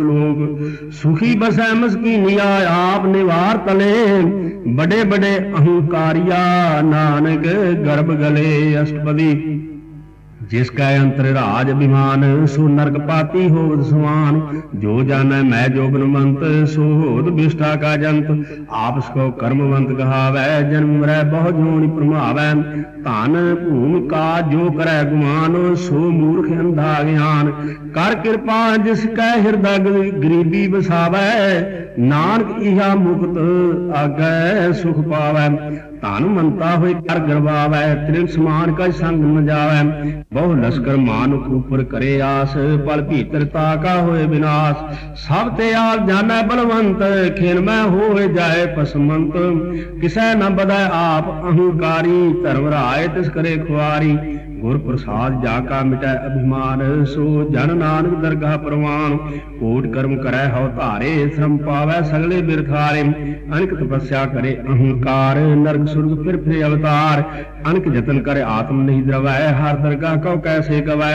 लोग सुखी बसै मस्की निया आप निवार तले। बड़े बड़े अहंकारिया, नानक गर्भ गले अष्टपदी। ਜਿਸ ਕੈ ਅੰਤਰ ਰਾਜ ਅਭਿਮਾਨ, ਸੋ ਨਰਕ ਪਾਤੀ ਹੋਵਦ ਸਮਾਨ। ਜੋ ਜਾਣੈ ਮੈਂ ਜੋਗਨਵੰਤ ਸੋ ਹੋਤ ਬਿਸ਼ਟਾ ਕਾ ਜੰਤ। ਆਪਸ ਕੋ ਕਰਮਵੰਤ ਕਹਾਵੈ ਜਨਮ ਮਰੈ ਬਹੁ ਜੋਨਿ ਪ੍ਰਮਾਵੈ। ਧਨ, ਭੂਮ ਕਾ ਜੋ ਕਰੈ ਗੁਮਾਨ, ਸੋ ਮੂਰਖ ਅੰਧਾ ਗਿਆਨ। ਕਰ ਕਿਰਪਾ ਜਿਸ ਕੈ ਹਿਰਦਾ ਗਰੀਬੀ ਵਸਾਵੈ। ਨਾਨਕ ਇਹਾ ਮੁਕਤ ਆਗੈ ਸੁਖ ਪਾਵੈ। ਧਨ ਮੰਤਾ ਹੋਏ ਕਰ ਗਰਵਾਵੈ ਤ੍ਰਿਣ ਸਮਾਨ ਕਾ ਸੰਗ ਨ ਜਾਵੈ ਬਹੁ ਲਸਕਰ ਮਾਨੁਖ ਉਪਰ ਕਰੇ ਆਸ ਪਲ ਭੀਤਰ ਤਾਕਾ ਹੋਏ ਵਿਨਾਸ਼ ਸਭ ਤੇ ਆਪ ਜਾਣੈ ਬਲਵੰਤ ਖੇਨ ਮੈਂ ਹੋਏ ਜਾਏ ਪਸਮੰਤ ਕਿਸੈ ਨ ਬਦੈ ਆਪ ਅਹੰਕਾਰੀ ਧਰਮ ਰਾਏ ਤਿਸ ਕਰੇ ਖੁਆਰੀ ਗੁਰ ਪ੍ਰਸਾਦ ਜਾ ਕਾ ਮਿਟੈ ਅਭਿਮਾਨ ਸੋ ਜਨ ਨਾਨਕ ਦਰਗਾਹ ਪ੍ਰਵਾਨ ਕੋਟ ਕਰਮ ਕਰੈ ਹਉ ਧਾਰੇ ਸ਼ਰਮ ਪਾਵੈ ਸਗਲੇ ਬਿਰਥਾਰੇ ਅਨਕ ਤਪੱਸਿਆ ਕਰੇ ਅਹੰਕਾਰ ਨਰਕ ਸੁਰਗ ਫਿਰ ਫਿਰ ਅਵਤਾਰ। ਅਨਕ ਜਤਨ ਕਰ ਆਤਮ ਨਹੀਂ ਦਰਵੈ, ਹਰ ਦਰਗਾਹ ਕਉ ਕੈਸੇ ਗਵੈ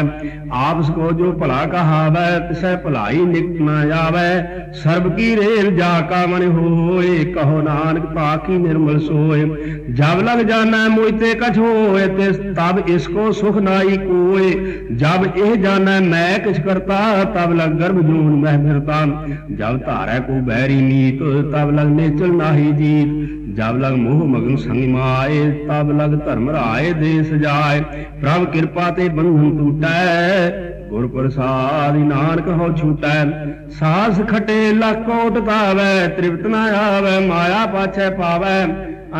ਆਪਸ ਕੋ ਜੋ ਭਲਾ ਕਹਾਵੈ, ਤਿਸੈ ਭਲਾਈ ਨਿਕਟ ਨ ਆਵੈ। ਸਰਬ ਕੀ ਰੇਲ ਜਾ ਕਾ ਮਨ ਹੋਏ, ਕਹੋ ਨਾਨਕ ਪਾਕੀ ਨਿਰਮਲ ਸੋਏ। ਜਬ ਲਗ ਜਾਣਾ ਮੋਇਤੇ ਕਛ ਹੋਏ ਤਿਸ ਤਬ ਇਸ ਕੋ ਸੁਖ ਨਾਈ ਕੋਏ। ਜਬ ਇਹ ਜਾਣਾ ਮੈਂ ਕਿਛ ਕਰਤਾ, ਤਬ ਲਗ ਗਰਭ ਜੂਨ ਮਹਿ ਫਿਰਤਾ ਜਬ ਧਾਰੈ ਕੋ ਬੈਰੀ ਨੀਤ, ਤਬ ਲਗ ਨੇਚਲ ਨਾਹੀ ਜੀਤ। ਜਬ ਲਗ ਮੋਹ ਮਗਨ ਸੰਗ ਮਾਏ ਤਬ ਲਗ ਧਰਮ ਰਾਏ ਦੇ ਸਜਾਏ ਪ੍ਰਭ ਕਿਰਪਾ ਤੇ ਬੰਧਨ ਟੂਟੈ ਗੁਰ ਪ੍ਰਸਾਦਿ ਨਾਨਕ ਹੋ ਛੂਟੈ। ਸਾਸ ਖਟੇ ਲੱਖੋਟ ਤਾਵੈ ਤ੍ਰਿਪਤ ਨਾ ਆਵੈ, ਮਾਇਆ ਪਾਛੈ ਪਾਵੈ।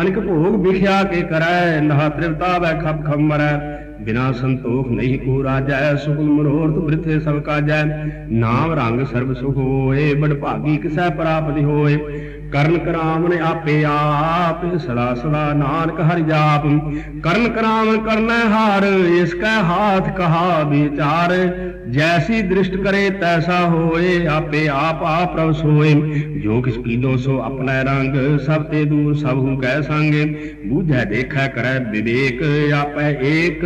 ਅਨਕ ਭੋਗ ਵਿਖਿਆ ਕੇ ਕਰੈ, ਨਹ ਤ੍ਰਿਪਤਾਵੈ ਖਪ ਖਪ ਮਰੈ ਬਿਨਾ ਸੰਤੋਖ ਨਹੀਂ ਕੋ ਰਾਜੈ ਸੁਖ ਮਨੋਰਥ ਬ੍ਰਿਥੇ ਸਭ ਕਾਜੈ ਨਾਮ ਰੰਗ ਸਰਬ ਸੁਖ ਹੋਏ ਬੜ ਭਾਗੀ ਕਿਸੈ ਪ੍ਰਾਪਤਿ ਹੋਏ ਕਰਨ ਕਰਾਮ ਨੇ ਆਪੇ ਆਪ ਸਦਾ ਸਦਾ ਨਾਨਕ ਹਰਿ ਜਾਪ ਕਰਨ ਕਰਾਮ ਕਰਨਾ ਹਾਰ ਇਸ ਕੈ ਹਾਥ ਕਹਾ ਵਿਚਾਰ ਜੈਸੀ ਦ੍ਰਿਸ਼ਟ ਕਰੇ ਤੈਸਾ ਹੋਏ ਆਪੇ ਆਪ ਆ ਪ੍ਰਭ ਸੋਏ ਜੋ ਕਿਸ ਕੀਦੋ ਸੋ ਆਪਣਾ ਰੰਗ ਸਭ ਤੇ ਦੂਰ ਸਭ ਹੂ ਕਹਿ ਸੰਗੇ ਬੂਝੈ ਦੇਖੈ ਕਰੈ ਵਿਵੇਕ ਆਪੈ ਏਕ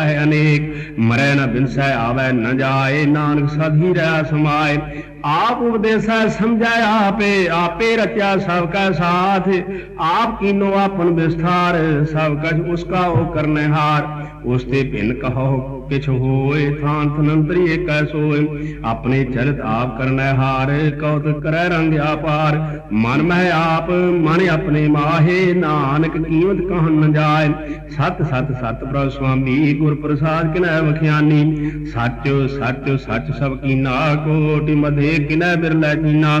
है अनेक। मरे न बिनसै, आवे न जाए। नानक साधी रह समाए। आप उपदेशा समझाए आपे। आपे रचा सबका साथ। आप कीनो आपन विस्तार। सब कछ उसका ओ करने हार उसते भिन कहो, किछ होए थान थनंतरी एक सोए। अपने चरित आप करने हार कौत करे रंग अपार। मन मह आप, मन अपने माहे। नानक कीमत कहन न जाए। सत सत सत प्रभ ਸੁਆਮੀ ਗੁਰ ਪ੍ਰਸਾਦ ਕਿਨੈ ਵਖਿਆਨੀ? ਸੱਚ ਸੱਚ ਸੱਚ ਸਭ ਕੀਨਾ, ਕੋਟਿ ਮਧੇ ਕਿਨੈ ਬਿਰਲੇ ਕੀਨਾ?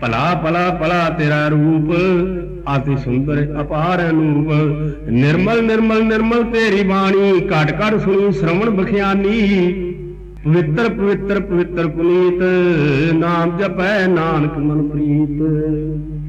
ਭਲਾ ਭਲਾ ਭਲਾ ਤੇਰਾ ਰੂਪ ਆਦਿ ਸੁੰਦਰ ਅਪਾਰ ਅਨੂਪ ਨਿਰਮਲ ਨਿਰਮਲ ਨਿਰਮਲ ਤੇਰੀ ਬਾਣੀ ਘਟ ਘਟ ਸੁਣੀ ਸ਼ਰਵਣ ਬਖਿਆਨੀ ਪਵਿੱਤਰ ਪਵਿੱਤਰ ਪਵਿੱਤਰ ਪੁਨੀਤ, ਨਾਮ ਜਪੈ ਨਾਨਕ ਮਨ ਪ੍ਰੀਤ।